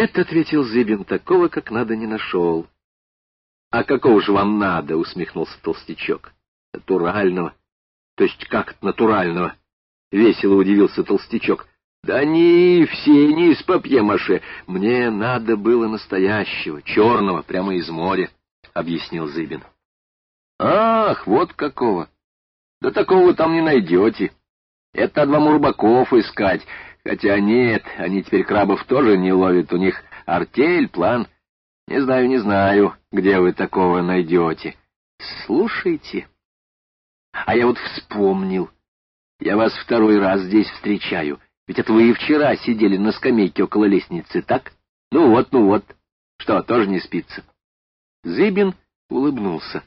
Нет, — ответил Зыбин, — такого как надо не нашел. — А какого же вам надо? — усмехнулся толстячок. — Натурального. — То есть как натурального? — весело удивился толстячок. — Да они все не из папье-маше. Мне надо было настоящего, черного, прямо из моря, — объяснил Зыбин. — Ах, вот какого! Да такого вы там не найдете. Это надо вам рыбаков искать. Хотя нет, они теперь крабов тоже не ловят. У них артель, план. Не знаю, не знаю, где вы такого найдете. Слушайте. А я вот вспомнил. Я вас второй раз здесь встречаю. Ведь это вы и вчера сидели на скамейке около лестницы, так? Ну вот, ну вот. Что, тоже не спится? Зыбин улыбнулся.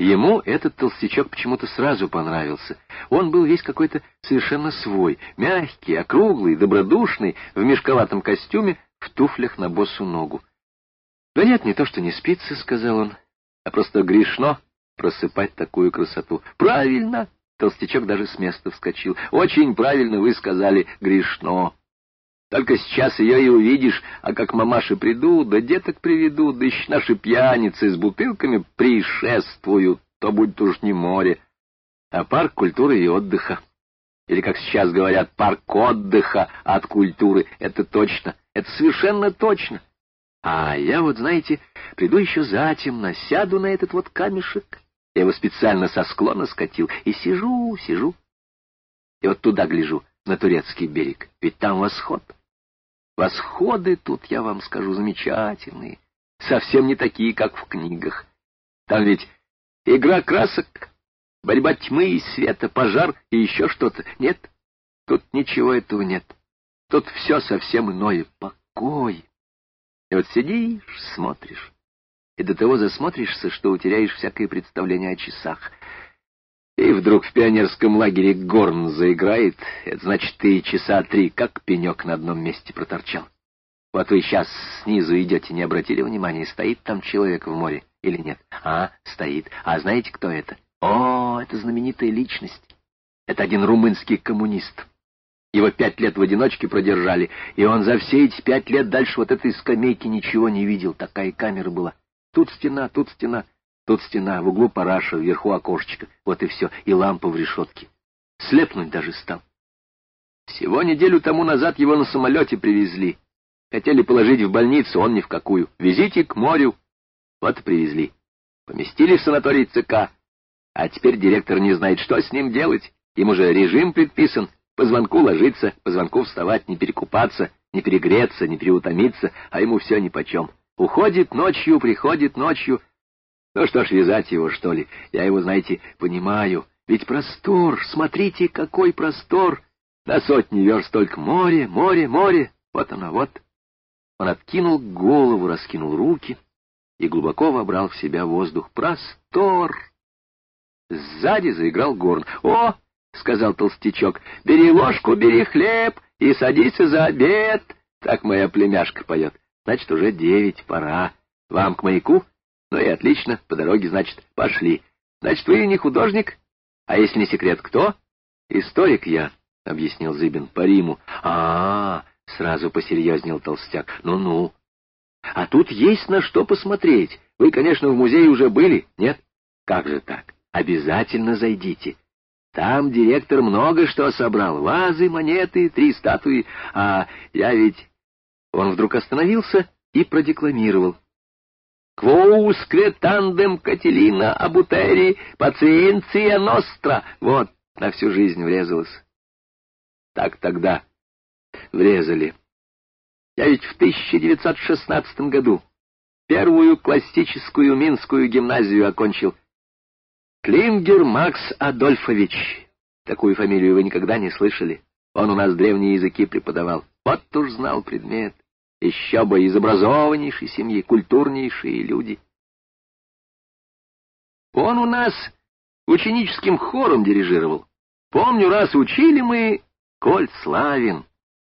Ему этот толстячок почему-то сразу понравился. Он был весь какой-то совершенно свой, мягкий, округлый, добродушный, в мешковатом костюме, в туфлях на босу ногу. — Да нет, не то, что не спится, — сказал он, — а просто грешно просыпать такую красоту. — Правильно! — толстячок даже с места вскочил. — Очень правильно вы сказали «грешно». Только сейчас ее и увидишь, а как мамаши придут, да деток приведут, да еще наши пьяницы с бутылками пришествуют, то будет уж не море, а парк культуры и отдыха. Или, как сейчас говорят, парк отдыха от культуры. Это точно, это совершенно точно. А я вот, знаете, приду еще затемно, сяду на этот вот камешек, я его специально со склона скатил, и сижу, сижу. И вот туда гляжу, на турецкий берег, ведь там восход. Восходы тут, я вам скажу, замечательные, совсем не такие, как в книгах. Там ведь игра красок, борьба тьмы и света, пожар и еще что-то. Нет, тут ничего этого нет. Тут все совсем иное, покой. И вот сидишь, смотришь, и до того засмотришься, что утеряешь всякое представление о часах. И вдруг в пионерском лагере горн заиграет, это значит, ты часа три как пенек на одном месте проторчал. Вот вы сейчас снизу идете, не обратили внимания, стоит там человек в море или нет? А, стоит. А знаете, кто это? О, это знаменитая личность. Это один румынский коммунист. Его пять лет в одиночке продержали, и он за все эти пять лет дальше вот этой скамейки ничего не видел. Такая камера была. Тут стена, тут стена. Тут стена, в углу параша, вверху окошечко. Вот и все, и лампа в решетке. Слепнуть даже стал. Всего неделю тому назад его на самолете привезли. Хотели положить в больницу, он ни в какую. Везите к морю. Вот привезли. Поместили в санаторий ЦК. А теперь директор не знает, что с ним делать. Ему же режим предписан. По звонку ложиться, по звонку вставать, не перекупаться, не перегреться, не переутомиться, а ему все нипочем. Уходит ночью, приходит ночью, ну что ж, вязать его, что ли? Я его, знаете, понимаю. Ведь простор, смотрите, какой простор! На сотни верст только море, море, море. Вот оно, вот. Он откинул голову, раскинул руки и глубоко вобрал в себя воздух. Простор! Сзади заиграл горн. «О!» — сказал толстячок. «Бери ложку, бери хлеб и садись за обед!» Так моя племяшка поет. Значит, уже девять, пора. Вам к маяку? Ну и отлично, по дороге, значит, пошли. Значит, вы не художник? А если не секрет, кто? Историк я, — объяснил Зыбин по Риму. А, -а, -а сразу посерьезнел толстяк. Ну-ну. А тут есть на что посмотреть. Вы, конечно, в музее уже были, нет? Как же так? Обязательно зайдите. Там директор много что собрал. Вазы, монеты, три статуи. А я ведь... Он вдруг остановился и продекламировал. «Квоускве тандем Кателина абутери пациенция ностра». Вот, на всю жизнь врезалась. Так тогда врезали. Я ведь в 1916 году первую классическую Минскую гимназию окончил. Клингер Макс Адольфович. Такую фамилию вы никогда не слышали. Он у нас древние языки преподавал. Вот уж знал предмет. Еще бы из образованнейшей семьи, культурнейшие люди. Он у нас ученическим хором дирижировал. Помню, раз учили мы «Коль славен».